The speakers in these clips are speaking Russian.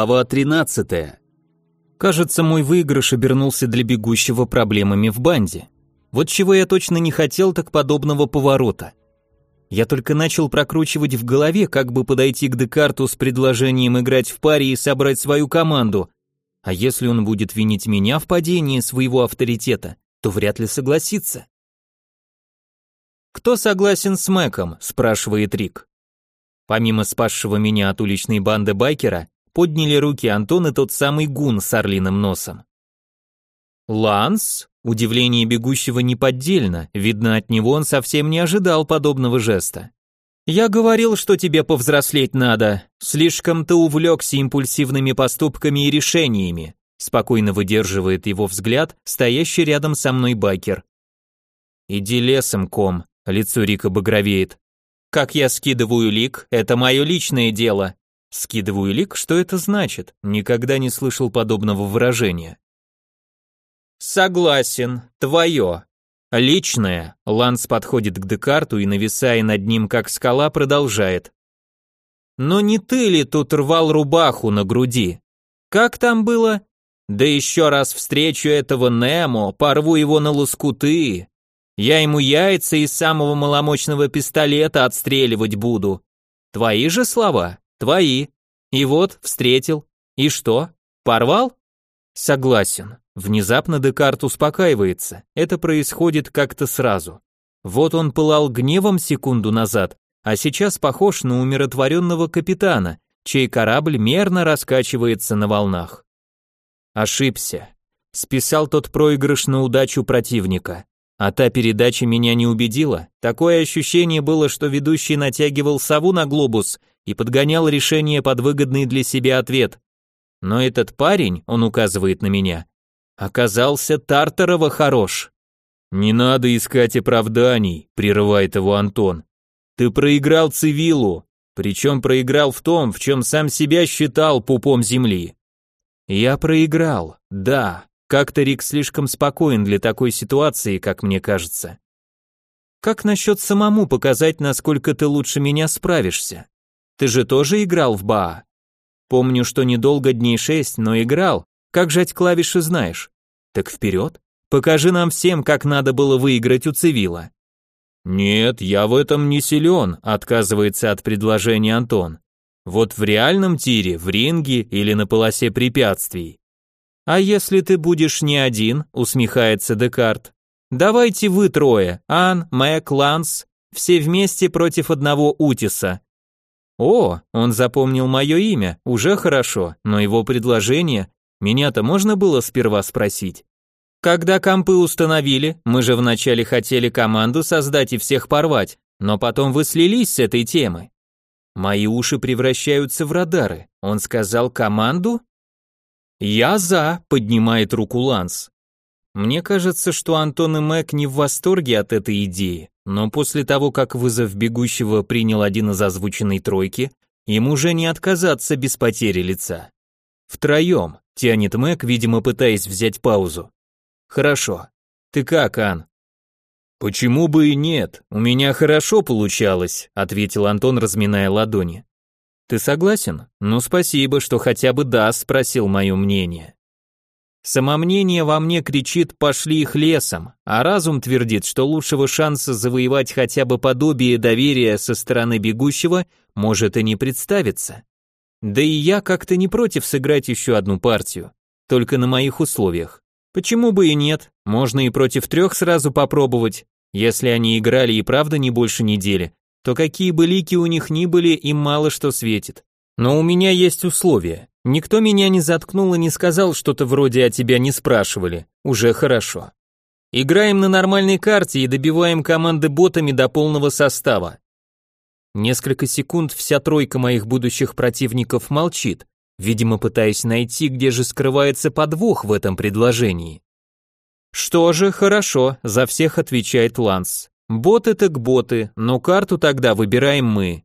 Глава 13. Кажется, мой выигрыш обернулся для бегущего проблемами в банде. Вот чего я точно не хотел, так подобного поворота. Я только начал прокручивать в голове, как бы подойти к Декарту с предложением играть в паре и собрать свою команду. А если он будет винить меня в падении своего авторитета, то вряд ли согласится. «Кто согласен с Мэком?» – спрашивает Рик. Помимо спасшего меня от уличной банды байкера, подняли руки Антон и тот самый гун с орлиным носом. «Ланс?» Удивление бегущего неподдельно, видно, от него он совсем не ожидал подобного жеста. «Я говорил, что тебе повзрослеть надо. Слишком ты увлекся импульсивными поступками и решениями», спокойно выдерживает его взгляд стоящий рядом со мной байкер. «Иди лесом, ком», лицо Рика багровеет. Как я скидываю лик, это мое личное дело. Скидываю лик, что это значит? Никогда не слышал подобного выражения. Согласен, твое. Личное. Ланс подходит к Декарту и, нависая над ним как скала, продолжает. Но не ты ли тут рвал рубаху на груди? Как там было? Да еще раз встречу этого Немо, порву его на лоскуты. Я ему яйца из самого маломощного пистолета отстреливать буду. Твои же слова? Твои. И вот, встретил. И что? Порвал? Согласен. Внезапно Декарт успокаивается. Это происходит как-то сразу. Вот он пылал гневом секунду назад, а сейчас похож на умиротворенного капитана, чей корабль мерно раскачивается на волнах. Ошибся. Списал тот проигрыш на удачу противника. А та передача меня не убедила. Такое ощущение было, что ведущий натягивал сову на глобус и подгонял решение под выгодный для себя ответ. Но этот парень, он указывает на меня, оказался Тартарова хорош. Не надо искать оправданий, прерывает его Антон. Ты проиграл Цивилу, причем проиграл в том, в чем сам себя считал пупом земли. Я проиграл, да, как-то Рик слишком спокоен для такой ситуации, как мне кажется. Как насчет самому показать, насколько ты лучше меня справишься? Ты же тоже играл в БАА? Помню, что недолго дней шесть, но играл. Как жать клавиши знаешь? Так вперед. Покажи нам всем, как надо было выиграть у Цивила. Нет, я в этом не силен, отказывается от предложения Антон. Вот в реальном тире, в ринге или на полосе препятствий. «А если ты будешь не один?» — усмехается Декарт. «Давайте вы трое, Ан, Мэг, Ланс, все вместе против одного Утиса». «О, он запомнил мое имя, уже хорошо, но его предложение, меня-то можно было сперва спросить?» «Когда компы установили, мы же вначале хотели команду создать и всех порвать, но потом вы слились с этой темы». Мои уши превращаются в радары. Он сказал команду? «Я за», — поднимает руку Ланс. Мне кажется, что Антон и Мэг не в восторге от этой идеи, но после того, как вызов бегущего принял один из озвученной тройки, им уже не отказаться без потери лица. Втроем, тянет Мэг, видимо, пытаясь взять паузу. Хорошо. Ты как, Ан? Почему бы и нет? У меня хорошо получалось, ответил Антон, разминая ладони. Ты согласен? Ну спасибо, что хотя бы да, спросил мое мнение. Самомнение во мне кричит «пошли их лесом», а разум твердит, что лучшего шанса завоевать хотя бы подобие доверия со стороны бегущего может и не представиться. Да и я как-то не против сыграть еще одну партию, только на моих условиях. Почему бы и нет, можно и против трех сразу попробовать, если они играли и правда не больше недели, то какие бы лики у них ни были, им мало что светит. Но у меня есть условия. Никто меня не заткнул и не сказал что-то вроде «о тебя не спрашивали». Уже хорошо. Играем на нормальной карте и добиваем команды ботами до полного состава. Несколько секунд вся тройка моих будущих противников молчит, видимо пытаясь найти, где же скрывается подвох в этом предложении. Что же, хорошо, за всех отвечает Ланс. Боты так боты, но карту тогда выбираем мы.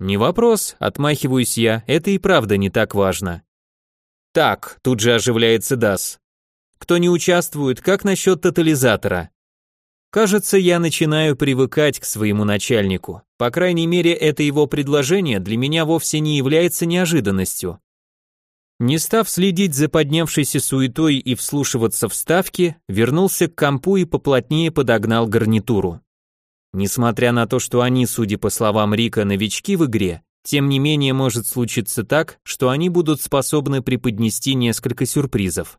Не вопрос, отмахиваюсь я, это и правда не так важно. Так, тут же оживляется Дас. Кто не участвует, как насчет тотализатора? Кажется, я начинаю привыкать к своему начальнику. По крайней мере, это его предложение для меня вовсе не является неожиданностью. Не став следить за поднявшейся суетой и вслушиваться в ставки, вернулся к компу и поплотнее подогнал гарнитуру. Несмотря на то, что они, судя по словам Рика, новички в игре, тем не менее может случиться так, что они будут способны преподнести несколько сюрпризов.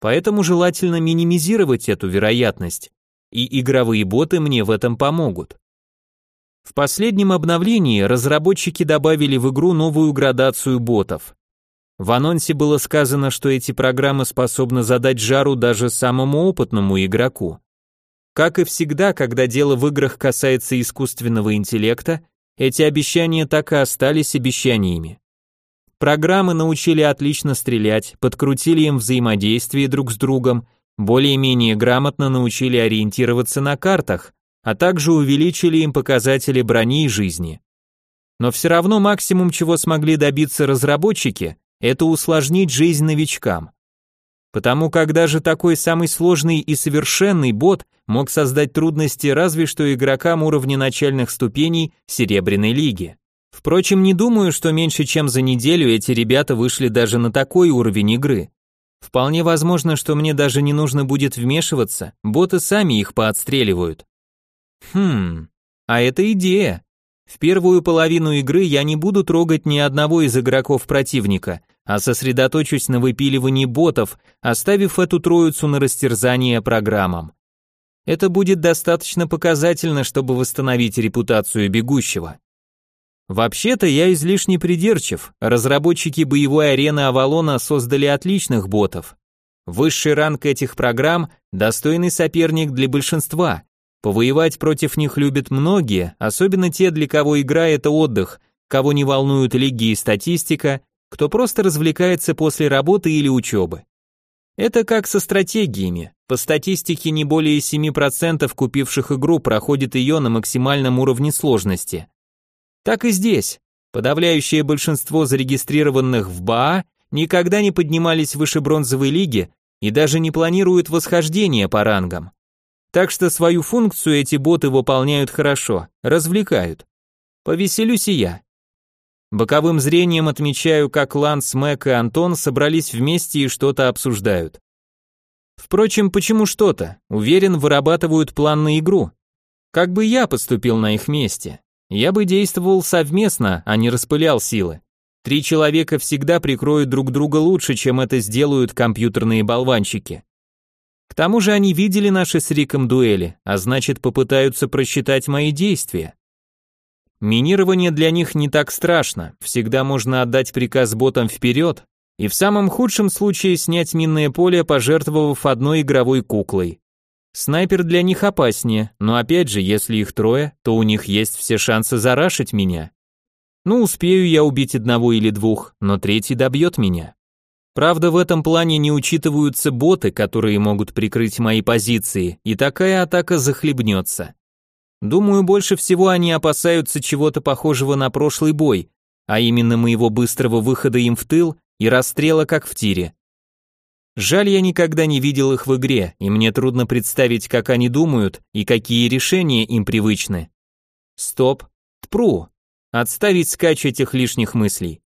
Поэтому желательно минимизировать эту вероятность, и игровые боты мне в этом помогут. В последнем обновлении разработчики добавили в игру новую градацию ботов. В анонсе было сказано, что эти программы способны задать жару даже самому опытному игроку. Как и всегда, когда дело в играх касается искусственного интеллекта, эти обещания так и остались обещаниями. Программы научили отлично стрелять, подкрутили им взаимодействие друг с другом, более-менее грамотно научили ориентироваться на картах, а также увеличили им показатели брони и жизни. Но все равно максимум, чего смогли добиться разработчики, это усложнить жизнь новичкам. Потому как даже такой самый сложный и совершенный бот мог создать трудности разве что игрокам уровня начальных ступеней Серебряной лиги. Впрочем, не думаю, что меньше чем за неделю эти ребята вышли даже на такой уровень игры. Вполне возможно, что мне даже не нужно будет вмешиваться, боты сами их поотстреливают. Хм, а это идея. В первую половину игры я не буду трогать ни одного из игроков противника, а сосредоточусь на выпиливании ботов, оставив эту троицу на растерзание программам. Это будет достаточно показательно, чтобы восстановить репутацию бегущего. Вообще-то я излишне придирчив, разработчики боевой арены Авалона создали отличных ботов. Высший ранг этих программ – достойный соперник для большинства, Повоевать против них любят многие, особенно те, для кого игра это отдых, кого не волнуют лиги и статистика, кто просто развлекается после работы или учебы. Это как со стратегиями. По статистике не более 7% купивших игру проходит ее на максимальном уровне сложности. Так и здесь. Подавляющее большинство зарегистрированных в БАА никогда не поднимались выше бронзовой лиги и даже не планируют восхождение по рангам. Так что свою функцию эти боты выполняют хорошо, развлекают. Повеселюсь и я. Боковым зрением отмечаю, как Ланс, Мэг и Антон собрались вместе и что-то обсуждают. Впрочем, почему что-то? Уверен, вырабатывают план на игру. Как бы я поступил на их месте? Я бы действовал совместно, а не распылял силы. Три человека всегда прикроют друг друга лучше, чем это сделают компьютерные болванчики. К тому же они видели наши с Риком дуэли, а значит попытаются просчитать мои действия. Минирование для них не так страшно, всегда можно отдать приказ ботам вперед, и в самом худшем случае снять минное поле, пожертвовав одной игровой куклой. Снайпер для них опаснее, но опять же, если их трое, то у них есть все шансы зарашить меня. Ну, успею я убить одного или двух, но третий добьет меня. Правда, в этом плане не учитываются боты, которые могут прикрыть мои позиции, и такая атака захлебнется. Думаю, больше всего они опасаются чего-то похожего на прошлый бой, а именно моего быстрого выхода им в тыл и расстрела как в тире. Жаль, я никогда не видел их в игре, и мне трудно представить, как они думают и какие решения им привычны. Стоп. Тпру. Отставить скач этих лишних мыслей.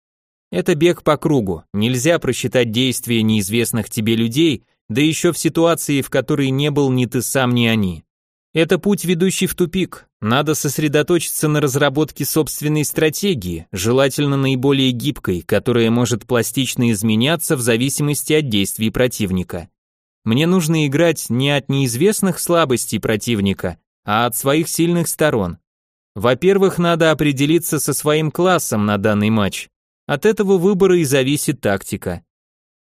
Это бег по кругу, нельзя просчитать действия неизвестных тебе людей, да еще в ситуации, в которой не был ни ты сам, ни они. Это путь, ведущий в тупик. Надо сосредоточиться на разработке собственной стратегии, желательно наиболее гибкой, которая может пластично изменяться в зависимости от действий противника. Мне нужно играть не от неизвестных слабостей противника, а от своих сильных сторон. Во-первых, надо определиться со своим классом на данный матч. От этого выбора и зависит тактика.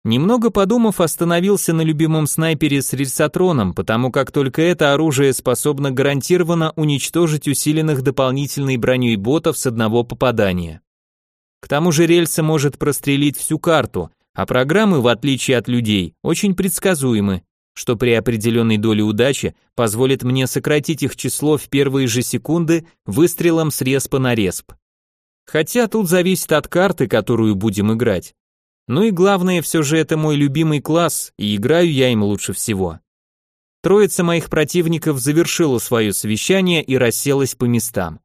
Немного подумав, остановился на любимом снайпере с рельсотроном, потому как только это оружие способно гарантированно уничтожить усиленных дополнительной броней ботов с одного попадания. К тому же рельса может прострелить всю карту, а программы, в отличие от людей, очень предсказуемы, что при определенной доле удачи позволит мне сократить их число в первые же секунды выстрелом с респа на респ. Хотя тут зависит от карты, которую будем играть. Ну и главное, все же это мой любимый класс, и играю я им лучше всего. Троица моих противников завершила свое совещание и расселась по местам.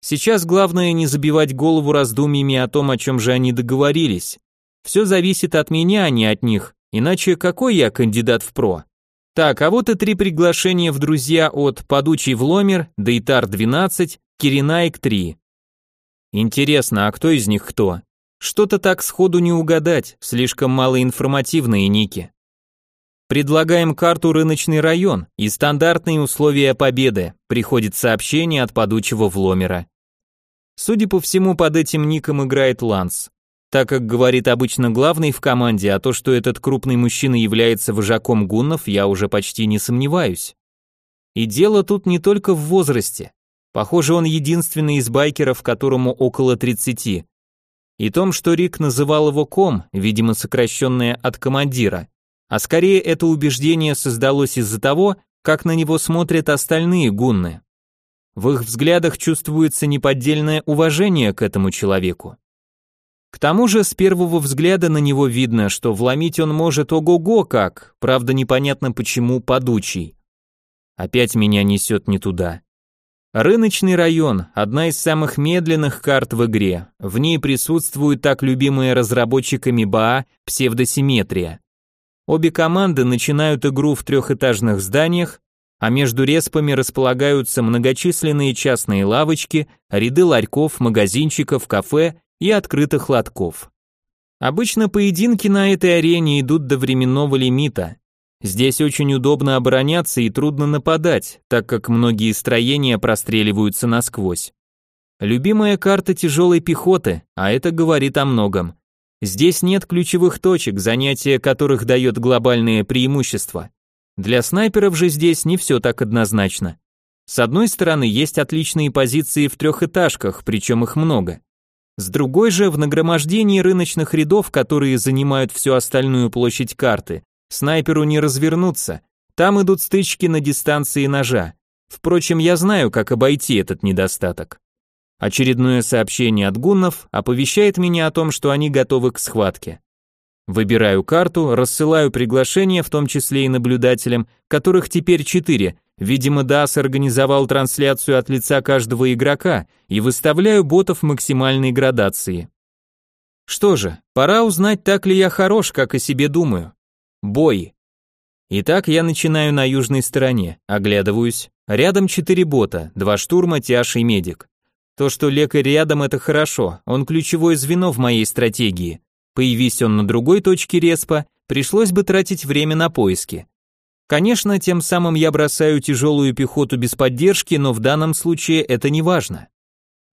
Сейчас главное не забивать голову раздумьями о том, о чем же они договорились. Все зависит от меня, а не от них, иначе какой я кандидат в про? Так, а вот и три приглашения в друзья от Падучий Вломер, Дейтар 12, Киринайк 3. Интересно, а кто из них кто? Что-то так сходу не угадать, слишком мало информативные ники. Предлагаем карту рыночный район и стандартные условия победы. Приходит сообщение от падучего вломера. Судя по всему, под этим ником играет Ланс. Так как говорит обычно главный в команде, а то, что этот крупный мужчина является вожаком гуннов, я уже почти не сомневаюсь. И дело тут не только в возрасте. Похоже, он единственный из байкеров, которому около 30. И том, что Рик называл его ком, видимо, сокращенное от командира. А скорее это убеждение создалось из-за того, как на него смотрят остальные гунны. В их взглядах чувствуется неподдельное уважение к этому человеку. К тому же с первого взгляда на него видно, что вломить он может ого-го как, правда непонятно почему подучий. Опять меня несет не туда. Рыночный район – одна из самых медленных карт в игре. В ней присутствует так любимая разработчиками БА псевдосимметрия. Обе команды начинают игру в трехэтажных зданиях, а между респами располагаются многочисленные частные лавочки, ряды ларьков, магазинчиков, кафе и открытых лотков. Обычно поединки на этой арене идут до временного лимита. Здесь очень удобно обороняться и трудно нападать, так как многие строения простреливаются насквозь. Любимая карта тяжелой пехоты, а это говорит о многом. Здесь нет ключевых точек, занятие которых дает глобальное преимущество. Для снайперов же здесь не все так однозначно. С одной стороны, есть отличные позиции в трехэтажках, причем их много. С другой же, в нагромождении рыночных рядов, которые занимают всю остальную площадь карты, снайперу не развернуться. Там идут стычки на дистанции ножа. Впрочем, я знаю, как обойти этот недостаток. Очередное сообщение от гуннов оповещает меня о том, что они готовы к схватке. Выбираю карту, рассылаю приглашения, в том числе и наблюдателям, которых теперь четыре, Видимо, Дас организовал трансляцию от лица каждого игрока и выставляю ботов максимальной градации. Что же, пора узнать, так ли я хорош, как о себе думаю. Бой. Итак, я начинаю на южной стороне, оглядываюсь. Рядом четыре бота, два штурма, тяж и медик. То, что лекарь рядом, это хорошо, он ключевое звено в моей стратегии. Появись он на другой точке респа, пришлось бы тратить время на поиски. Конечно, тем самым я бросаю тяжелую пехоту без поддержки, но в данном случае это не важно.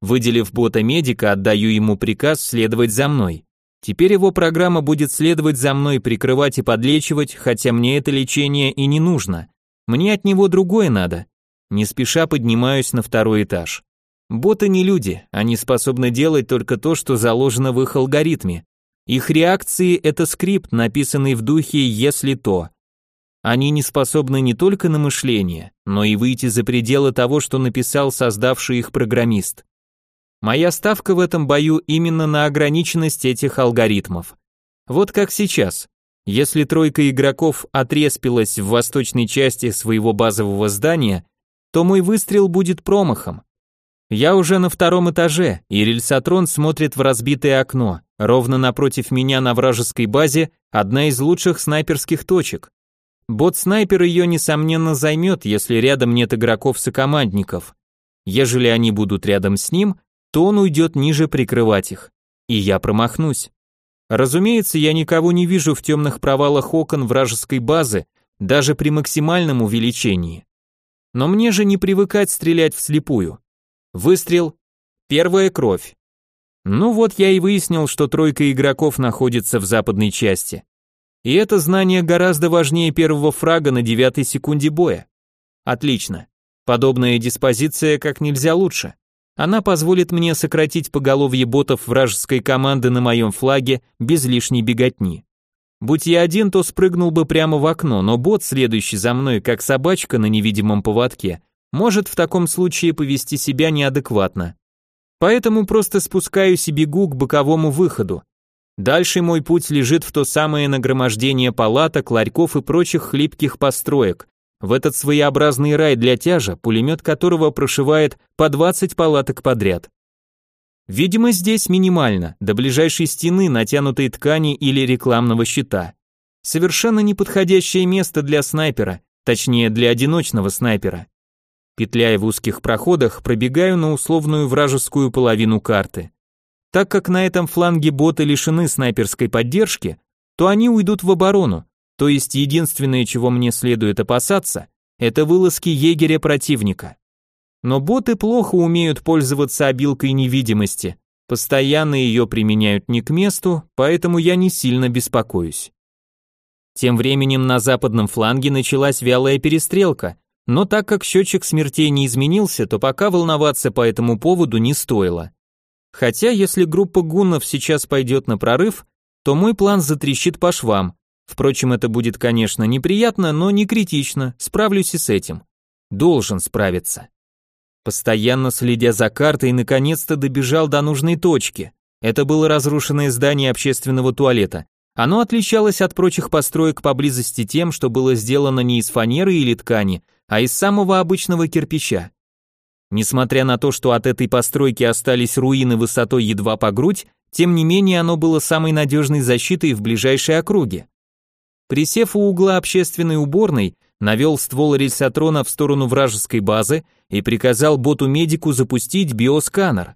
Выделив бота-медика, отдаю ему приказ следовать за мной. Теперь его программа будет следовать за мной, прикрывать и подлечивать, хотя мне это лечение и не нужно. Мне от него другое надо. Не спеша поднимаюсь на второй этаж. Боты не люди, они способны делать только то, что заложено в их алгоритме. Их реакции – это скрипт, написанный в духе «если то», они не способны не только на мышление, но и выйти за пределы того, что написал создавший их программист. Моя ставка в этом бою именно на ограниченность этих алгоритмов. Вот как сейчас. Если тройка игроков отреспилась в восточной части своего базового здания, то мой выстрел будет промахом. Я уже на втором этаже, и рельсотрон смотрит в разбитое окно. Ровно напротив меня на вражеской базе одна из лучших снайперских точек. Бот-снайпер ее, несомненно, займет, если рядом нет игроков-сокомандников. Ежели они будут рядом с ним, то он уйдет ниже прикрывать их. И я промахнусь. Разумеется, я никого не вижу в темных провалах окон вражеской базы, даже при максимальном увеличении. Но мне же не привыкать стрелять вслепую. Выстрел. Первая кровь. Ну вот я и выяснил, что тройка игроков находится в западной части. И это знание гораздо важнее первого фрага на девятой секунде боя. Отлично. Подобная диспозиция как нельзя лучше. Она позволит мне сократить поголовье ботов вражеской команды на моем флаге без лишней беготни. Будь я один, то спрыгнул бы прямо в окно, но бот, следующий за мной, как собачка на невидимом поводке, может в таком случае повести себя неадекватно. Поэтому просто спускаюсь и бегу к боковому выходу. Дальше мой путь лежит в то самое нагромождение палаток, ларьков и прочих хлипких построек, в этот своеобразный рай для тяжа, пулемет которого прошивает по 20 палаток подряд. Видимость здесь минимальна, до ближайшей стены натянутой ткани или рекламного щита. Совершенно неподходящее место для снайпера, точнее для одиночного снайпера. Петляя в узких проходах, пробегаю на условную вражескую половину карты. Так как на этом фланге боты лишены снайперской поддержки, то они уйдут в оборону, то есть единственное, чего мне следует опасаться, это вылазки егеря противника. Но боты плохо умеют пользоваться обилкой невидимости, постоянно ее применяют не к месту, поэтому я не сильно беспокоюсь. Тем временем на западном фланге началась вялая перестрелка, но так как счетчик смертей не изменился, то пока волноваться по этому поводу не стоило. Хотя, если группа гуннов сейчас пойдет на прорыв, то мой план затрещит по швам. Впрочем, это будет, конечно, неприятно, но не критично, справлюсь и с этим. Должен справиться. Постоянно следя за картой, наконец-то добежал до нужной точки. Это было разрушенное здание общественного туалета. Оно отличалось от прочих построек поблизости тем, что было сделано не из фанеры или ткани, а из самого обычного кирпича. Несмотря на то, что от этой постройки остались руины высотой едва по грудь, тем не менее оно было самой надежной защитой в ближайшей округе. Присев у угла общественной уборной, навел ствол рельсотрона в сторону вражеской базы и приказал боту-медику запустить биосканер.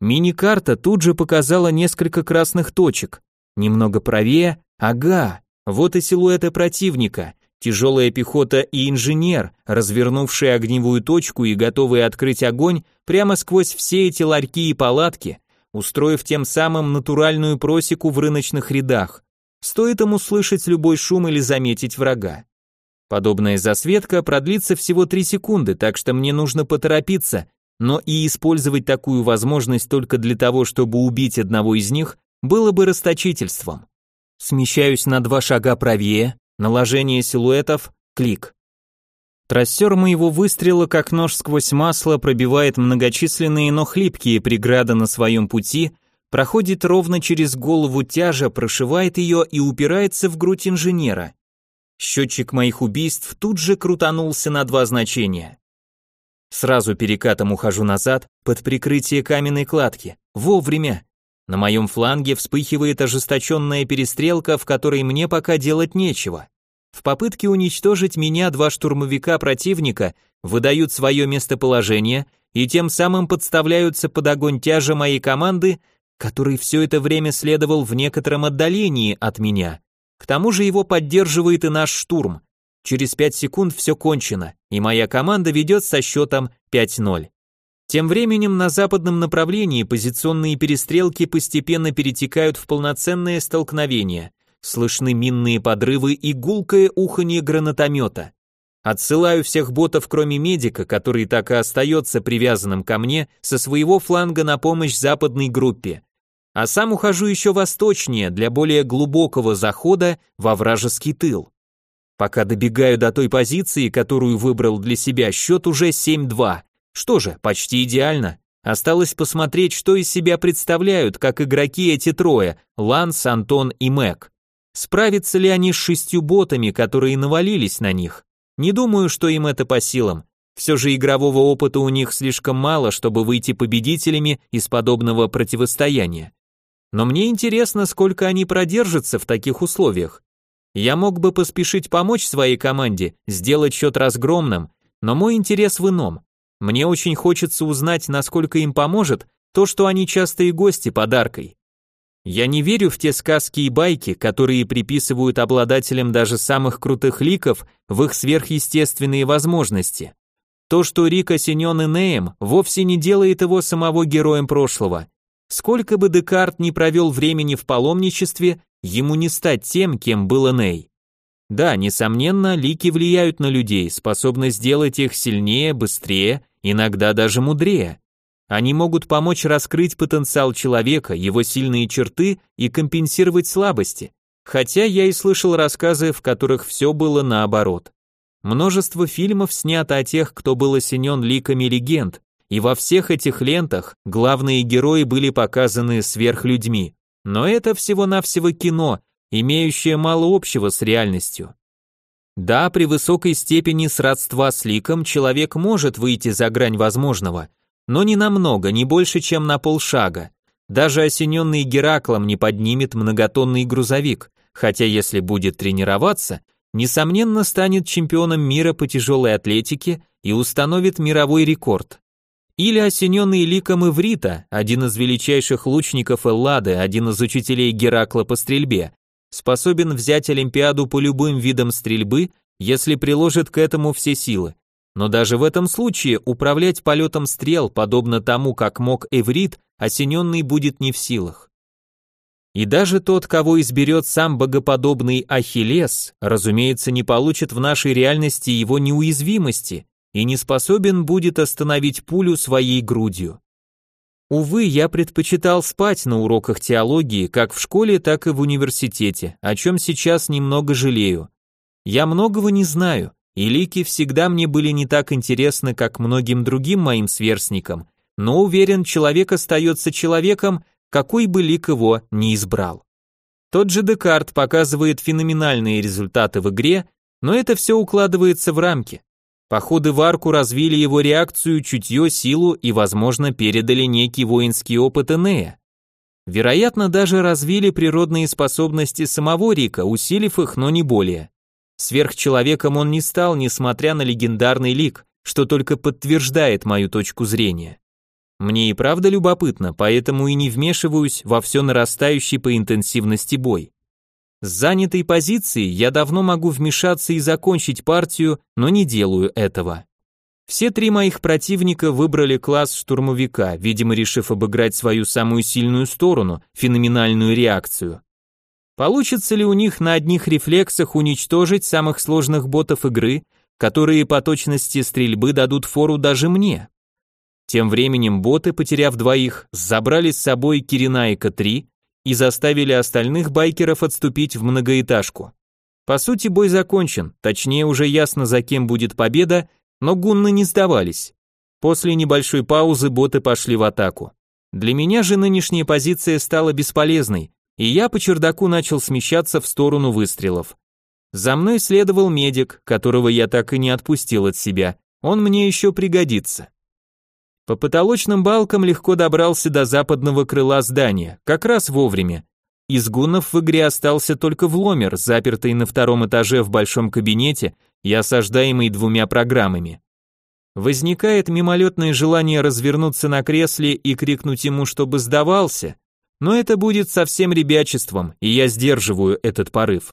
Мини-карта тут же показала несколько красных точек. Немного правее, ага, вот и силуэты противника, тяжелая пехота и инженер, развернувшие огневую точку и готовые открыть огонь прямо сквозь все эти ларьки и палатки, устроив тем самым натуральную просеку в рыночных рядах. Стоит ему слышать любой шум или заметить врага. Подобная засветка продлится всего 3 секунды, так что мне нужно поторопиться, но и использовать такую возможность только для того, чтобы убить одного из них, было бы расточительством. Смещаюсь на два шага правее, наложение силуэтов, клик. Трассер моего выстрела, как нож сквозь масло, пробивает многочисленные, но хлипкие преграды на своем пути, проходит ровно через голову тяжа, прошивает ее и упирается в грудь инженера. Счетчик моих убийств тут же крутанулся на два значения. Сразу перекатом ухожу назад, под прикрытие каменной кладки. Вовремя. На моем фланге вспыхивает ожесточенная перестрелка, в которой мне пока делать нечего. В попытке уничтожить меня два штурмовика противника выдают свое местоположение и тем самым подставляются под огонь тяжа моей команды, который все это время следовал в некотором отдалении от меня. К тому же его поддерживает и наш штурм. Через 5 секунд все кончено, и моя команда ведет со счетом 5-0. Тем временем на западном направлении позиционные перестрелки постепенно перетекают в полноценное столкновение. Слышны минные подрывы и гулкое уханье гранатомета. Отсылаю всех ботов, кроме медика, который так и остается привязанным ко мне, со своего фланга на помощь западной группе а сам ухожу еще восточнее для более глубокого захода во вражеский тыл. Пока добегаю до той позиции, которую выбрал для себя, счет уже 7-2. Что же, почти идеально. Осталось посмотреть, что из себя представляют, как игроки эти трое, Ланс, Антон и Мэг. Справятся ли они с шестью ботами, которые навалились на них? Не думаю, что им это по силам. Все же игрового опыта у них слишком мало, чтобы выйти победителями из подобного противостояния. Но мне интересно, сколько они продержатся в таких условиях. Я мог бы поспешить помочь своей команде, сделать счет разгромным, но мой интерес в ином. Мне очень хочется узнать, насколько им поможет то, что они частые гости подаркой. Я не верю в те сказки и байки, которые приписывают обладателям даже самых крутых ликов в их сверхъестественные возможности. То, что Рик осенен Инеем, вовсе не делает его самого героем прошлого. Сколько бы Декарт ни провел времени в паломничестве, ему не стать тем, кем был Эней. Да, несомненно, лики влияют на людей, способны сделать их сильнее, быстрее, иногда даже мудрее. Они могут помочь раскрыть потенциал человека, его сильные черты и компенсировать слабости. Хотя я и слышал рассказы, в которых все было наоборот. Множество фильмов снято о тех, кто был осенен ликами легенд, и во всех этих лентах главные герои были показаны сверхлюдьми. Но это всего-навсего кино, имеющее мало общего с реальностью. Да, при высокой степени сродства с ликом человек может выйти за грань возможного, но не намного, не больше, чем на полшага. Даже осененный Гераклом не поднимет многотонный грузовик, хотя если будет тренироваться, несомненно станет чемпионом мира по тяжелой атлетике и установит мировой рекорд. Или осененный ликом Иврита, один из величайших лучников Эллады, один из учителей Геракла по стрельбе, способен взять Олимпиаду по любым видам стрельбы, если приложит к этому все силы. Но даже в этом случае управлять полетом стрел, подобно тому, как мог Эврит, осененный будет не в силах. И даже тот, кого изберет сам богоподобный Ахиллес, разумеется, не получит в нашей реальности его неуязвимости и не способен будет остановить пулю своей грудью. Увы, я предпочитал спать на уроках теологии, как в школе, так и в университете, о чем сейчас немного жалею. Я многого не знаю, и лики всегда мне были не так интересны, как многим другим моим сверстникам, но уверен, человек остается человеком, какой бы лик его ни избрал. Тот же Декарт показывает феноменальные результаты в игре, но это все укладывается в рамки. Походы в арку развили его реакцию, чутье, силу и, возможно, передали некий воинский опыт Энея. Вероятно, даже развили природные способности самого Рика, усилив их, но не более. Сверхчеловеком он не стал, несмотря на легендарный лик, что только подтверждает мою точку зрения. Мне и правда любопытно, поэтому и не вмешиваюсь во все нарастающий по интенсивности бой. С занятой позиции я давно могу вмешаться и закончить партию, но не делаю этого. Все три моих противника выбрали класс штурмовика, видимо решив обыграть свою самую сильную сторону, феноменальную реакцию. Получится ли у них на одних рефлексах уничтожить самых сложных ботов игры, которые по точности стрельбы дадут фору даже мне? Тем временем боты, потеряв двоих, забрали с собой Киринайка-3 и заставили остальных байкеров отступить в многоэтажку. По сути, бой закончен, точнее уже ясно, за кем будет победа, но гунны не сдавались. После небольшой паузы боты пошли в атаку. Для меня же нынешняя позиция стала бесполезной, и я по чердаку начал смещаться в сторону выстрелов. За мной следовал медик, которого я так и не отпустил от себя, он мне еще пригодится. По потолочным балкам легко добрался до западного крыла здания, как раз вовремя. Из гуннов в игре остался только вломер, запертый на втором этаже в большом кабинете и осаждаемый двумя программами. Возникает мимолетное желание развернуться на кресле и крикнуть ему, чтобы сдавался, но это будет совсем ребячеством, и я сдерживаю этот порыв.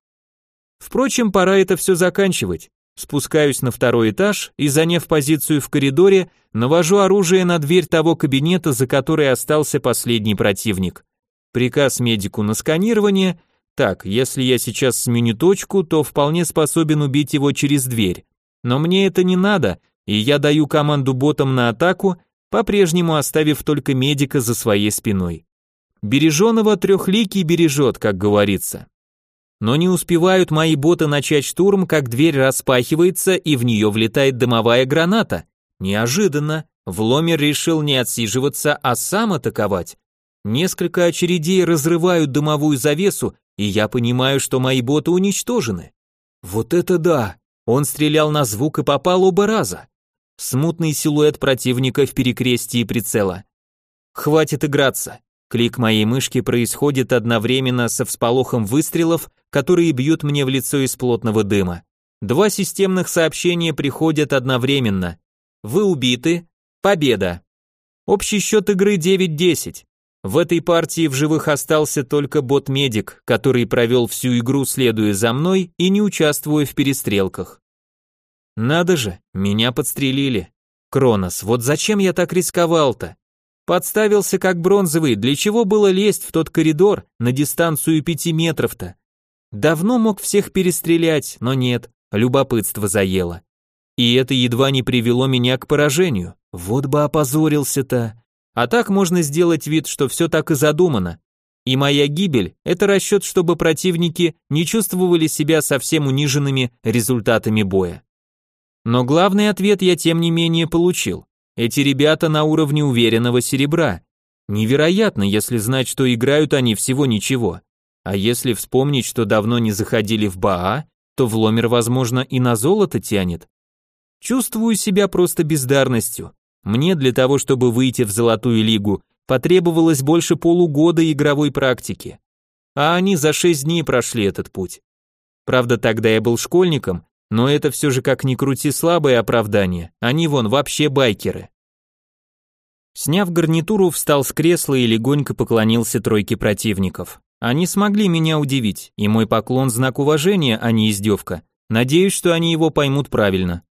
Впрочем, пора это все заканчивать. Спускаюсь на второй этаж и, заняв позицию в коридоре, навожу оружие на дверь того кабинета, за которой остался последний противник. Приказ медику на сканирование. Так, если я сейчас сменю точку, то вполне способен убить его через дверь. Но мне это не надо, и я даю команду ботам на атаку, по-прежнему оставив только медика за своей спиной. Береженого трехликий бережет, как говорится. Но не успевают мои боты начать штурм, как дверь распахивается и в нее влетает дымовая граната. Неожиданно. Вломер решил не отсиживаться, а сам атаковать. Несколько очередей разрывают дымовую завесу, и я понимаю, что мои боты уничтожены. Вот это да! Он стрелял на звук и попал оба раза. Смутный силуэт противника в перекрестии прицела. Хватит играться. Клик моей мышки происходит одновременно со всполохом выстрелов, которые бьют мне в лицо из плотного дыма. Два системных сообщения приходят одновременно. Вы убиты. Победа. Общий счет игры 9-10. В этой партии в живых остался только бот-медик, который провел всю игру, следуя за мной и не участвуя в перестрелках. Надо же, меня подстрелили. Кронос, вот зачем я так рисковал-то? Подставился как бронзовый, для чего было лезть в тот коридор на дистанцию пяти метров-то? Давно мог всех перестрелять, но нет, любопытство заело. И это едва не привело меня к поражению. Вот бы опозорился-то. А так можно сделать вид, что все так и задумано. И моя гибель – это расчет, чтобы противники не чувствовали себя совсем униженными результатами боя. Но главный ответ я тем не менее получил. Эти ребята на уровне уверенного серебра. Невероятно, если знать, что играют они всего ничего. А если вспомнить, что давно не заходили в БАА, то вломер, возможно, и на золото тянет. Чувствую себя просто бездарностью. Мне для того, чтобы выйти в Золотую Лигу, потребовалось больше полугода игровой практики. А они за шесть дней прошли этот путь. Правда, тогда я был школьником, но это все же как ни крути слабое оправдание, они вон вообще байкеры. Сняв гарнитуру, встал с кресла и легонько поклонился тройке противников. Они смогли меня удивить, и мой поклон знак уважения, а не издевка. Надеюсь, что они его поймут правильно.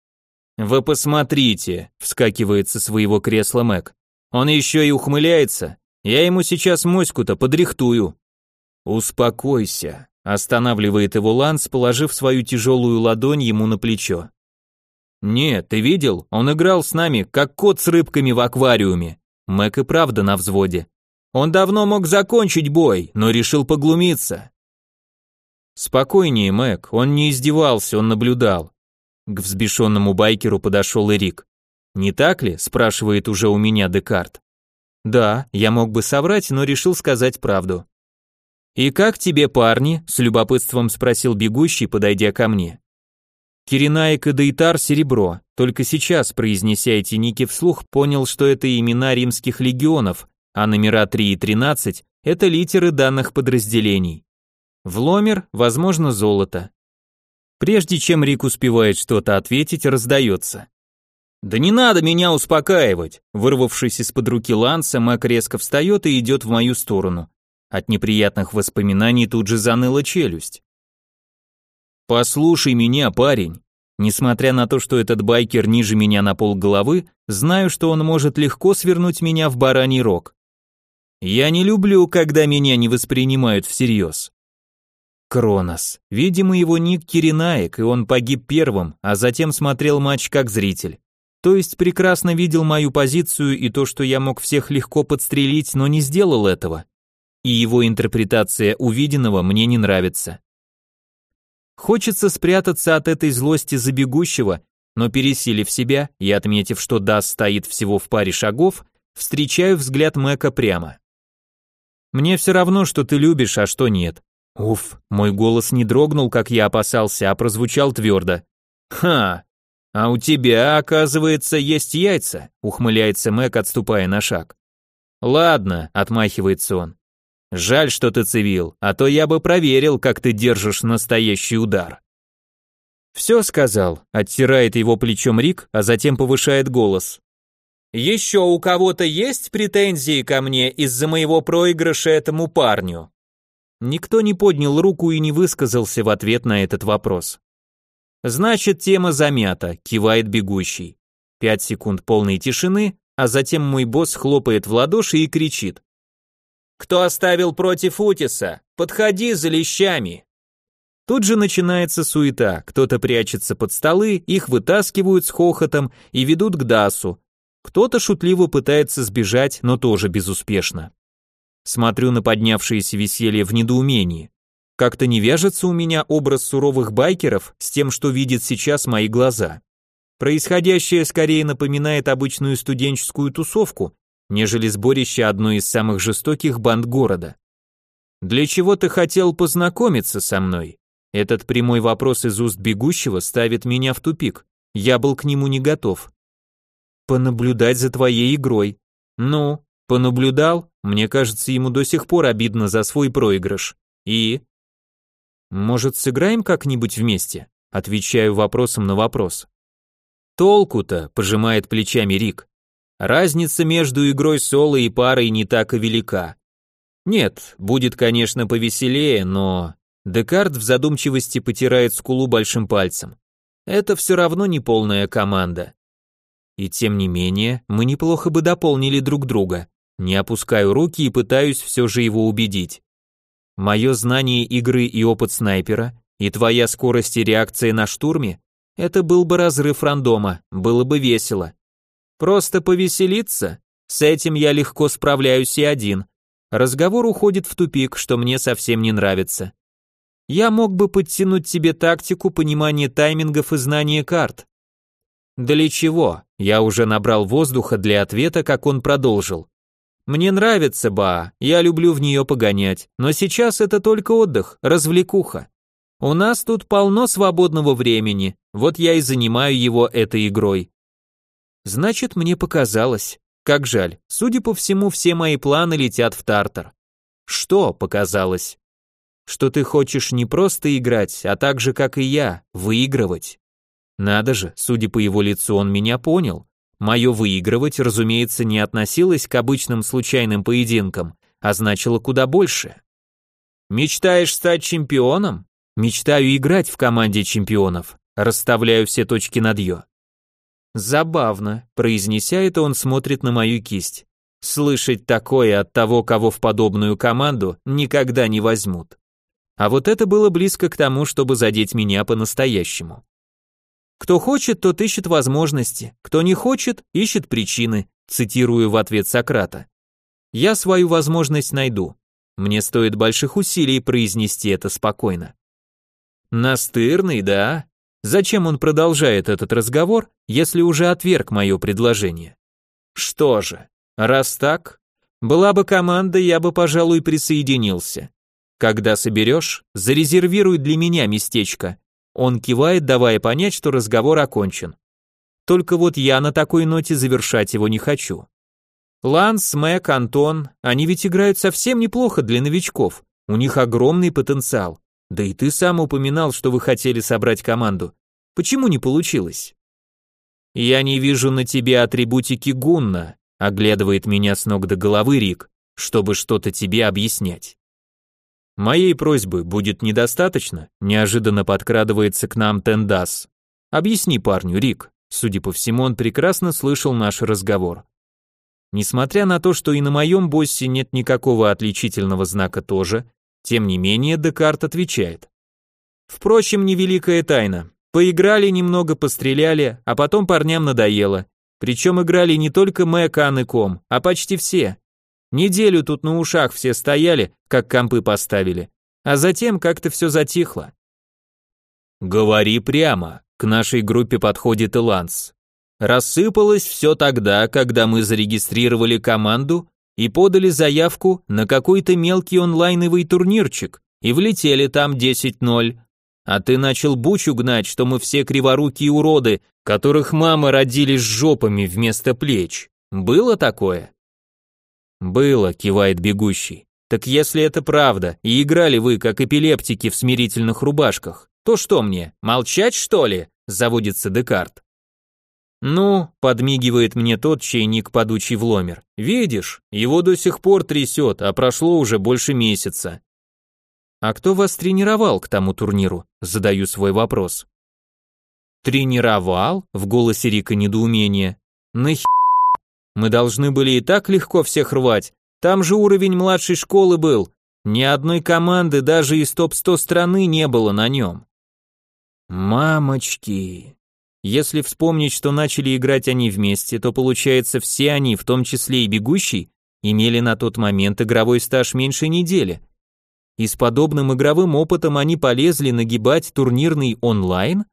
«Вы посмотрите», — вскакивает со своего кресла Мэг. «Он еще и ухмыляется. Я ему сейчас моську-то подрихтую». «Успокойся», — останавливает его Ланс, положив свою тяжелую ладонь ему на плечо. «Нет, ты видел? Он играл с нами, как кот с рыбками в аквариуме. Мэг и правда на взводе. Он давно мог закончить бой, но решил поглумиться». «Спокойнее, Мэг, он не издевался, он наблюдал». К взбешенному байкеру подошел Эрик. «Не так ли?» – спрашивает уже у меня Декарт. «Да, я мог бы соврать, но решил сказать правду». «И как тебе, парни?» – с любопытством спросил бегущий, подойдя ко мне. Киренаик и Дейтар серебро. Только сейчас, произнеся эти ники вслух, понял, что это имена римских легионов, а номера 3 и 13 – это литеры данных подразделений. Вломер, возможно, золото. Прежде чем Рик успевает что-то ответить, раздается. «Да не надо меня успокаивать!» Вырвавшись из-под руки Ланса, Мак резко встает и идет в мою сторону. От неприятных воспоминаний тут же заныла челюсть. «Послушай меня, парень. Несмотря на то, что этот байкер ниже меня на пол головы, знаю, что он может легко свернуть меня в бараний рог. Я не люблю, когда меня не воспринимают всерьез. Кронос. Видимо, его ник Киринаек, и он погиб первым, а затем смотрел матч как зритель. То есть прекрасно видел мою позицию и то, что я мог всех легко подстрелить, но не сделал этого. И его интерпретация увиденного мне не нравится. Хочется спрятаться от этой злости за бегущего, но пересилив себя и отметив, что Дас стоит всего в паре шагов, встречаю взгляд Мэка прямо. Мне все равно, что ты любишь, а что нет. Уф, мой голос не дрогнул, как я опасался, а прозвучал твердо. Ха, а у тебя, оказывается, есть яйца, ухмыляется Мэк, отступая на шаг. Ладно, отмахивается он. Жаль, что ты цивил, а то я бы проверил, как ты держишь настоящий удар. Все сказал, оттирает его плечом Рик, а затем повышает голос. Еще у кого-то есть претензии ко мне из-за моего проигрыша этому парню? Никто не поднял руку и не высказался в ответ на этот вопрос. Значит, тема замята, кивает бегущий. Пять секунд полной тишины, а затем мой босс хлопает в ладоши и кричит. Кто оставил против Утиса? Подходи за лещами. Тут же начинается суета, кто-то прячется под столы, их вытаскивают с хохотом и ведут к Дасу. Кто-то шутливо пытается сбежать, но тоже безуспешно. Смотрю на поднявшееся веселье в недоумении. Как-то не вяжется у меня образ суровых байкеров с тем, что видят сейчас мои глаза. Происходящее скорее напоминает обычную студенческую тусовку, нежели сборище одной из самых жестоких банд города. Для чего ты хотел познакомиться со мной? Этот прямой вопрос из уст бегущего ставит меня в тупик. Я был к нему не готов. Понаблюдать за твоей игрой. Ну, понаблюдал? Мне кажется, ему до сих пор обидно за свой проигрыш. И может, сыграем как-нибудь вместе? Отвечаю вопросом на вопрос. Толку-то, пожимает плечами Рик. Разница между игрой соло и парой не так и велика. Нет, будет, конечно, повеселее, но... Декарт в задумчивости потирает скулу большим пальцем. Это все равно не полная команда. И тем не менее, мы неплохо бы дополнили друг друга. Не опускаю руки и пытаюсь все же его убедить. Мое знание игры и опыт снайпера, и твоя скорость и реакция на штурме, это был бы разрыв рандома, было бы весело. Просто повеселиться? С этим я легко справляюсь и один. Разговор уходит в тупик, что мне совсем не нравится. Я мог бы подтянуть тебе тактику, понимание таймингов и знание карт. Для чего? Я уже набрал воздуха для ответа, как он продолжил. Мне нравится Ба, я люблю в нее погонять, но сейчас это только отдых, развлекуха. У нас тут полно свободного времени, вот я и занимаю его этой игрой. Значит, мне показалось. Как жаль, судя по всему, все мои планы летят в тартар. Что показалось? Что ты хочешь не просто играть, а так же, как и я, выигрывать. Надо же, судя по его лицу, он меня понял. Мое выигрывать, разумеется, не относилось к обычным случайным поединкам, а значило куда больше. Мечтаешь стать чемпионом? Мечтаю играть в команде чемпионов. Расставляю все точки над «ё». Забавно, произнеся это, он смотрит на мою кисть. Слышать такое от того, кого в подобную команду никогда не возьмут. А вот это было близко к тому, чтобы задеть меня по-настоящему. Кто хочет, тот ищет возможности, кто не хочет, ищет причины, цитирую в ответ Сократа. Я свою возможность найду. Мне стоит больших усилий произнести это спокойно. Настырный, да? Зачем он продолжает этот разговор, если уже отверг мое предложение? Что же, раз так, была бы команда, я бы, пожалуй, присоединился. Когда соберешь, зарезервируй для меня местечко. Он кивает, давая понять, что разговор окончен. Только вот я на такой ноте завершать его не хочу. Ланс, Мэг, Антон, они ведь играют совсем неплохо для новичков. У них огромный потенциал. Да и ты сам упоминал, что вы хотели собрать команду. Почему не получилось? Я не вижу на тебе атрибутики Гунна, оглядывает меня с ног до головы Рик, чтобы что-то тебе объяснять. Моей просьбы будет недостаточно, неожиданно подкрадывается к нам Тендас. Объясни парню, Рик. Судя по всему, он прекрасно слышал наш разговор. Несмотря на то, что и на моем боссе нет никакого отличительного знака тоже, тем не менее, Декарт отвечает. Впрочем, невеликая тайна. Поиграли немного, постреляли, а потом парням надоело. Причем играли не только Мэг, Ан и Ком, а почти все. Неделю тут на ушах все стояли, как компы поставили. А затем как-то все затихло. Говори прямо, к нашей группе подходит Иланс. Рассыпалось все тогда, когда мы зарегистрировали команду и подали заявку на какой-то мелкий онлайновый турнирчик, и влетели там 10-0. А ты начал бучу гнать, что мы все криворукие уроды, которых мамы родили с жопами вместо плеч. Было такое? Было, кивает бегущий. Так если это правда, и играли вы как эпилептики в смирительных рубашках, то что мне, молчать что ли? Заводится Декарт. «Ну», — подмигивает мне тот, чей ник падучий вломер. «Видишь, его до сих пор трясет, а прошло уже больше месяца». «А кто вас тренировал к тому турниру?» — задаю свой вопрос. «Тренировал?» — в голосе Рика недоумение. «Нахи... Мы должны были и так легко всех рвать. Там же уровень младшей школы был. Ни одной команды даже из топ-100 страны не было на нем». «Мамочки!» Если вспомнить, что начали играть они вместе, то получается все они, в том числе и бегущий, имели на тот момент игровой стаж меньше недели. И с подобным игровым опытом они полезли нагибать турнирный онлайн?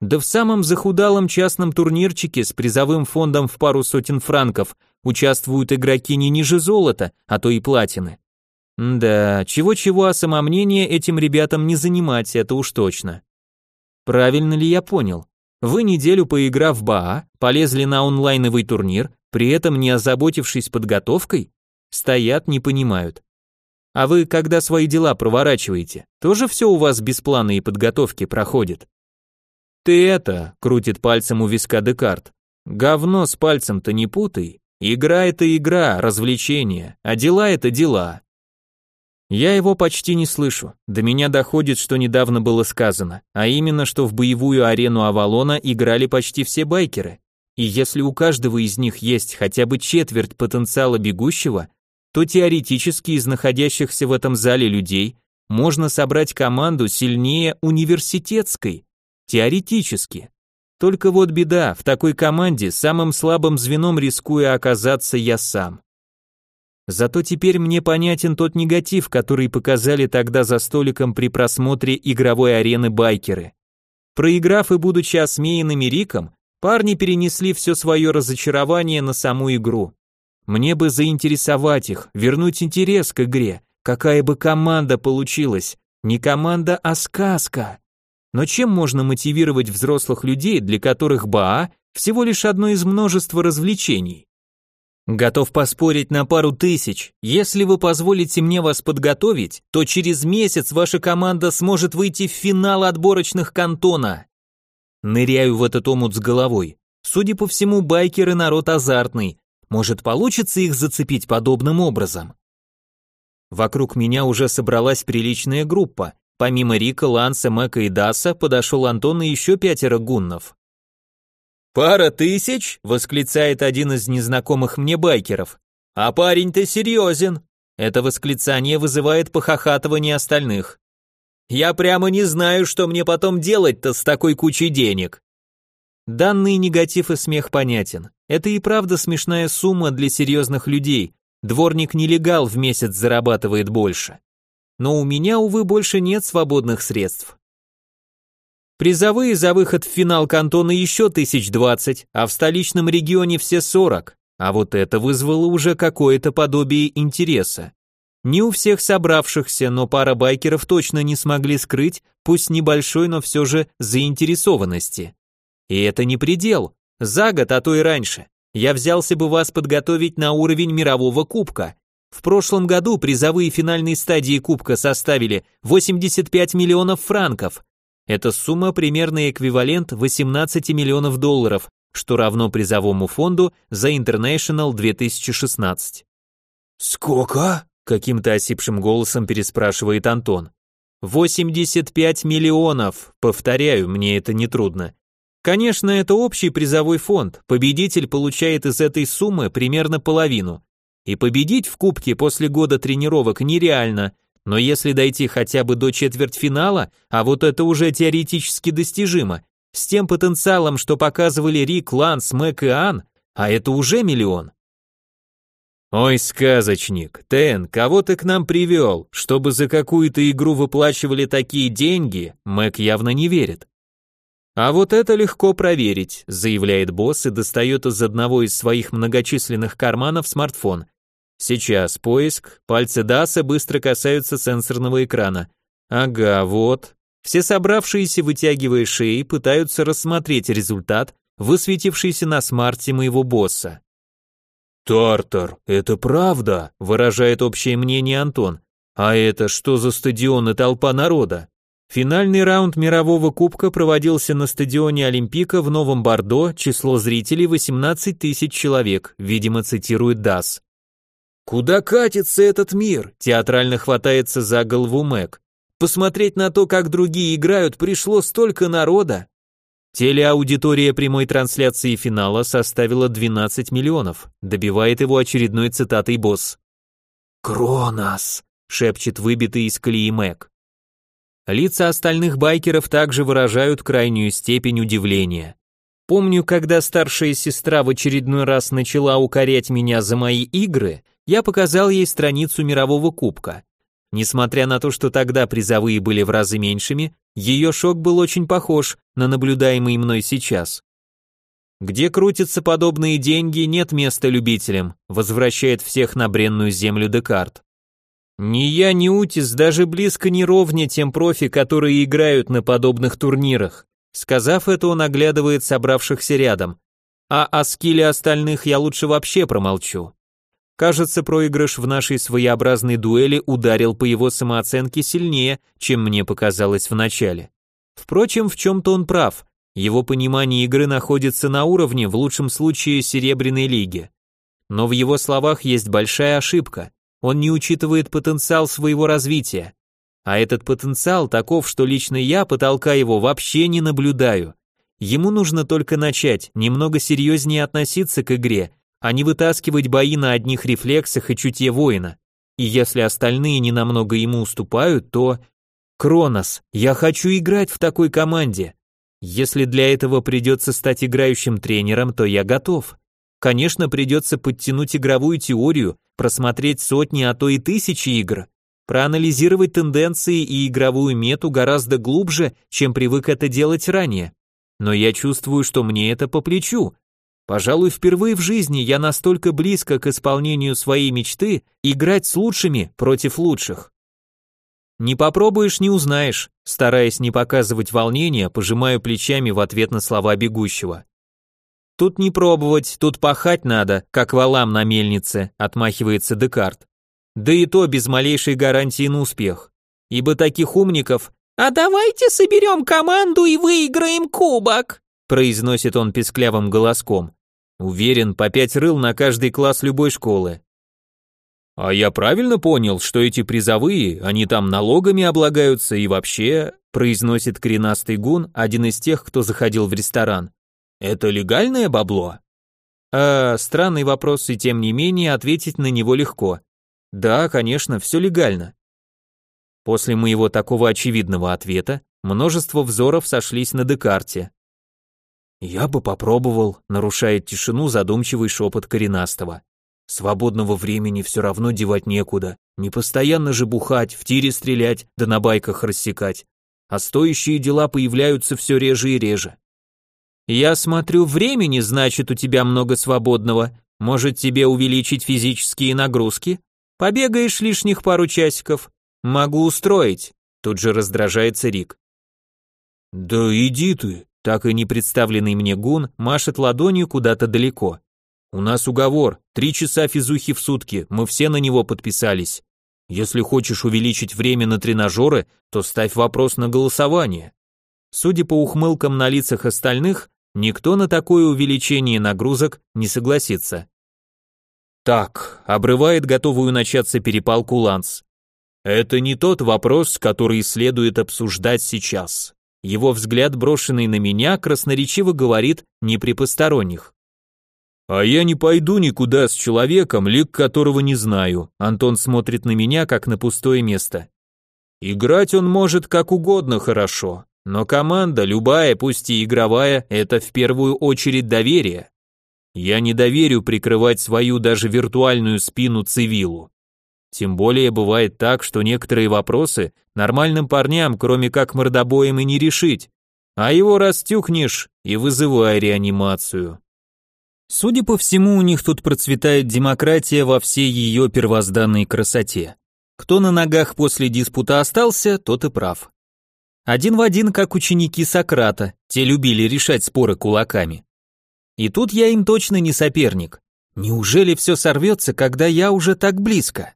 Да в самом захудалом частном турнирчике с призовым фондом в пару сотен франков участвуют игроки не ниже золота, а то и платины. Да, чего-чего, а самомнение этим ребятам не занимать, это уж точно. Правильно ли я понял? Вы неделю поиграв в БАА, полезли на онлайновый турнир, при этом не озаботившись подготовкой? Стоят, не понимают. А вы, когда свои дела проворачиваете, тоже все у вас без плана и подготовки проходит? Ты это, крутит пальцем у виска Декарт. Говно с пальцем-то не путай. Игра это игра, развлечение, а дела это дела. Я его почти не слышу. До меня доходит, что недавно было сказано, а именно, что в боевую арену Авалона играли почти все байкеры. И если у каждого из них есть хотя бы четверть потенциала бегущего, то теоретически из находящихся в этом зале людей можно собрать команду сильнее университетской. Теоретически. Только вот беда, в такой команде самым слабым звеном рискую оказаться я сам. Зато теперь мне понятен тот негатив, который показали тогда за столиком при просмотре игровой арены байкеры. Проиграв и будучи осмеянными Риком, парни перенесли все свое разочарование на саму игру. Мне бы заинтересовать их, вернуть интерес к игре, какая бы команда получилась. Не команда, а сказка. Но чем можно мотивировать взрослых людей, для которых БАА всего лишь одно из множества развлечений. Готов поспорить на пару тысяч. Если вы позволите мне вас подготовить, то через месяц ваша команда сможет выйти в финал отборочных кантона. Ныряю в этот омут с головой. Судя по всему, байкеры народ азартный. Может, получится их зацепить подобным образом? Вокруг меня уже собралась приличная группа. Помимо Рика, Ланса, Мэка и Даса подошел Антон и еще пятеро гуннов. «Пара тысяч?» — восклицает один из незнакомых мне байкеров. «А парень-то серьезен!» Это восклицание вызывает похохатывание остальных. «Я прямо не знаю, что мне потом делать-то с такой кучей денег!» Данный негатив и смех понятен. Это и правда смешная сумма для серьезных людей. Дворник-нелегал в месяц зарабатывает больше. Но у меня, увы, больше нет свободных средств. Призовые за выход в финал кантона еще тысяч двадцать, а в столичном регионе все сорок. А вот это вызвало уже какое-то подобие интереса. Не у всех собравшихся, но пара байкеров точно не смогли скрыть, пусть небольшой, но все же заинтересованности. И это не предел. За год, а то и раньше. Я взялся бы вас подготовить на уровень мирового кубка. В прошлом году призовые финальные стадии кубка составили 85 миллионов франков, эта сумма примерно эквивалент 18 миллионов долларов, что равно призовому фонду за International 2016. «Сколько?» – каким-то осипшим голосом переспрашивает Антон. 85 миллионов, повторяю, мне это не трудно. Конечно, это общий призовой фонд, победитель получает из этой суммы примерно половину. И победить в кубке после года тренировок нереально – но если дойти хотя бы до четвертьфинала, а вот это уже теоретически достижимо, с тем потенциалом, что показывали Рик, Ланс, Мэг и Ан, а это уже миллион. «Ой, сказочник, Тен, кого ты к нам привел, чтобы за какую-то игру выплачивали такие деньги?» Мэг явно не верит. «А вот это легко проверить», заявляет босс и достает из одного из своих многочисленных карманов смартфон. Сейчас поиск, пальцы Даса быстро касаются сенсорного экрана. Ага, вот. Все собравшиеся, вытягивая шеи, пытаются рассмотреть результат, высветившийся на смарте моего босса. «Тартар, это правда?» – выражает общее мнение Антон. «А это что за стадион и толпа народа?» Финальный раунд мирового кубка проводился на стадионе Олимпика в Новом Бордо, число зрителей 18 тысяч человек, видимо, цитирует ДАС. Куда катится этот мир? Театрально хватается за голову Мэг. Посмотреть на то, как другие играют, пришло столько народа. Телеаудитория прямой трансляции финала составила 12 миллионов, добивает его очередной цитатой босс. «Кронос», — шепчет выбитый из колеи Мэг. Лица остальных байкеров также выражают крайнюю степень удивления. Помню, когда старшая сестра в очередной раз начала укорять меня за мои игры, я показал ей страницу мирового кубка. Несмотря на то, что тогда призовые были в разы меньшими, ее шок был очень похож на наблюдаемый мной сейчас. Где крутятся подобные деньги, нет места любителям, возвращает всех на бренную землю Декарт. Ни я, ни Утис даже близко не ровня тем профи, которые играют на подобных турнирах. Сказав это, он оглядывает собравшихся рядом. А о скилле остальных я лучше вообще промолчу. Кажется, проигрыш в нашей своеобразной дуэли ударил по его самооценке сильнее, чем мне показалось в начале. Впрочем, в чем-то он прав. Его понимание игры находится на уровне, в лучшем случае, Серебряной лиги. Но в его словах есть большая ошибка. Он не учитывает потенциал своего развития. А этот потенциал таков, что лично я потолка его вообще не наблюдаю. Ему нужно только начать, немного серьезнее относиться к игре а не вытаскивать бои на одних рефлексах и чутье воина. И если остальные не намного ему уступают, то... Кронос, я хочу играть в такой команде. Если для этого придется стать играющим тренером, то я готов. Конечно, придется подтянуть игровую теорию, просмотреть сотни, а то и тысячи игр, проанализировать тенденции и игровую мету гораздо глубже, чем привык это делать ранее. Но я чувствую, что мне это по плечу, Пожалуй, впервые в жизни я настолько близко к исполнению своей мечты играть с лучшими против лучших. Не попробуешь, не узнаешь, стараясь не показывать волнения, пожимаю плечами в ответ на слова бегущего. Тут не пробовать, тут пахать надо, как валам на мельнице, отмахивается Декарт. Да и то без малейшей гарантии на успех. Ибо таких умников «А давайте соберем команду и выиграем кубок», произносит он песклявым голоском. Уверен, по пять рыл на каждый класс любой школы. А я правильно понял, что эти призовые, они там налогами облагаются и вообще, произносит коренастый гун, один из тех, кто заходил в ресторан. Это легальное бабло? А, странный вопрос, и тем не менее ответить на него легко. Да, конечно, все легально. После моего такого очевидного ответа множество взоров сошлись на Декарте. Я бы попробовал, нарушает тишину задумчивый шепот коренастого. Свободного времени все равно девать некуда, не постоянно же бухать, в тире стрелять, да на байках рассекать. А стоящие дела появляются все реже и реже. «Я смотрю, времени, значит, у тебя много свободного. Может, тебе увеличить физические нагрузки? Побегаешь лишних пару часиков? Могу устроить», — тут же раздражается Рик. «Да иди ты», — так и не представленный мне гун машет ладонью куда-то далеко. «У нас уговор, три часа физухи в сутки, мы все на него подписались. Если хочешь увеличить время на тренажеры, то ставь вопрос на голосование». Судя по ухмылкам на лицах остальных, Никто на такое увеличение нагрузок не согласится. Так, обрывает готовую начаться перепалку Ланс. Это не тот вопрос, который следует обсуждать сейчас. Его взгляд, брошенный на меня, красноречиво говорит не при посторонних. А я не пойду никуда с человеком, лик которого не знаю. Антон смотрит на меня, как на пустое место. Играть он может как угодно хорошо, но команда, любая, пусть и игровая, это в первую очередь доверие. Я не доверю прикрывать свою даже виртуальную спину цивилу. Тем более бывает так, что некоторые вопросы нормальным парням, кроме как мордобоем, и не решить, а его растюхнешь и вызывай реанимацию. Судя по всему, у них тут процветает демократия во всей ее первозданной красоте. Кто на ногах после диспута остался, тот и прав. Один в один, как ученики Сократа, те любили решать споры кулаками. И тут я им точно не соперник. Неужели все сорвется, когда я уже так близко?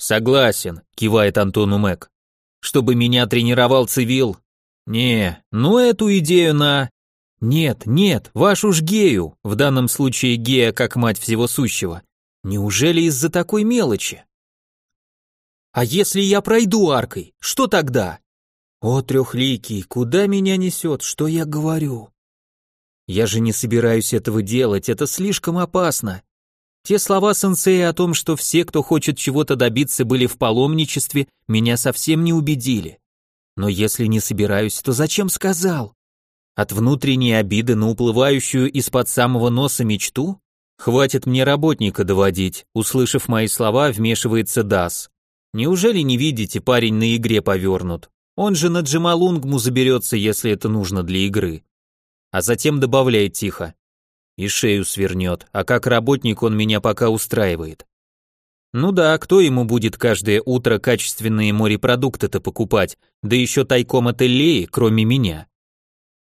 Согласен, кивает Антону Мэг. Чтобы меня тренировал цивил? Не, ну эту идею на... Нет, нет, вашу ж гею, в данном случае гея как мать всего сущего. Неужели из-за такой мелочи? А если я пройду аркой, что тогда? «О, трехликий, куда меня несет? Что я говорю?» «Я же не собираюсь этого делать, это слишком опасно. Те слова сенсея о том, что все, кто хочет чего-то добиться, были в паломничестве, меня совсем не убедили. Но если не собираюсь, то зачем сказал? От внутренней обиды на уплывающую из-под самого носа мечту? Хватит мне работника доводить, услышав мои слова, вмешивается Дас. Неужели не видите, парень на игре повернут? Он же на Джамалунгму заберется, если это нужно для игры. А затем добавляет тихо. И шею свернет, а как работник он меня пока устраивает. Ну да, кто ему будет каждое утро качественные морепродукты-то покупать, да еще тайком от Эллеи, кроме меня?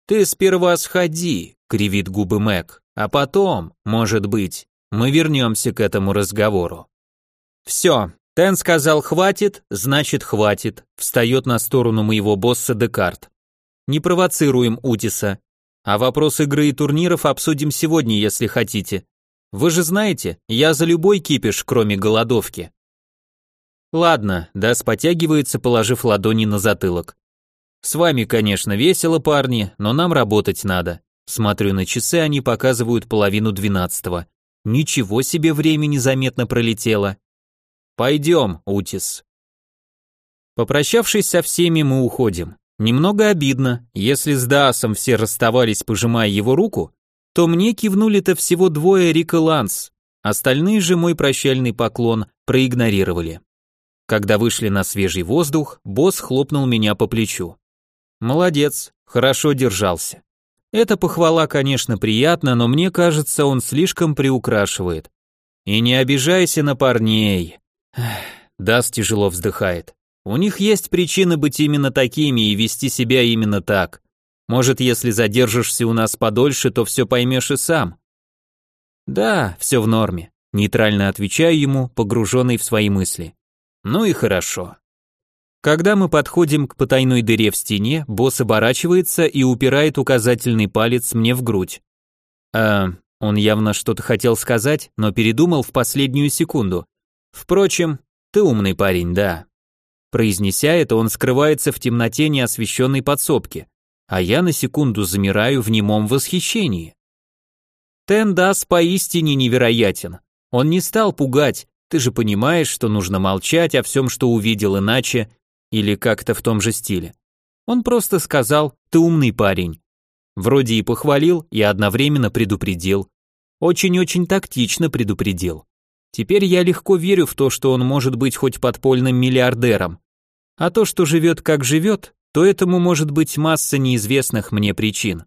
Ты сперва сходи, кривит губы Мэг, а потом, может быть, мы вернемся к этому разговору. Все, Тен сказал «хватит», значит «хватит», встает на сторону моего босса Декарт. Не провоцируем Утиса. А вопрос игры и турниров обсудим сегодня, если хотите. Вы же знаете, я за любой кипиш, кроме голодовки. Ладно, Дас потягивается, положив ладони на затылок. С вами, конечно, весело, парни, но нам работать надо. Смотрю на часы, они показывают половину двенадцатого. Ничего себе времени заметно пролетело. Пойдем, Утис. Попрощавшись со всеми, мы уходим. Немного обидно, если с Даасом все расставались, пожимая его руку, то мне кивнули-то всего двое Рик Ланс, остальные же мой прощальный поклон проигнорировали. Когда вышли на свежий воздух, босс хлопнул меня по плечу. Молодец, хорошо держался. Эта похвала, конечно, приятна, но мне кажется, он слишком приукрашивает. И не обижайся на парней. Дас тяжело вздыхает. У них есть причины быть именно такими и вести себя именно так. Может, если задержишься у нас подольше, то все поймешь и сам. Да, все в норме. Нейтрально отвечаю ему, погруженный в свои мысли. Ну и хорошо. Когда мы подходим к потайной дыре в стене, босс оборачивается и упирает указательный палец мне в грудь. А, он явно что-то хотел сказать, но передумал в последнюю секунду. Впрочем, ты умный парень, да. Произнеся это, он скрывается в темноте неосвещенной подсобки, а я на секунду замираю в немом восхищении. Тендас поистине невероятен. Он не стал пугать, ты же понимаешь, что нужно молчать о всем, что увидел иначе, или как-то в том же стиле. Он просто сказал «ты умный парень». Вроде и похвалил, и одновременно предупредил. Очень-очень тактично предупредил. Теперь я легко верю в то, что он может быть хоть подпольным миллиардером. А то, что живет как живет, то этому может быть масса неизвестных мне причин.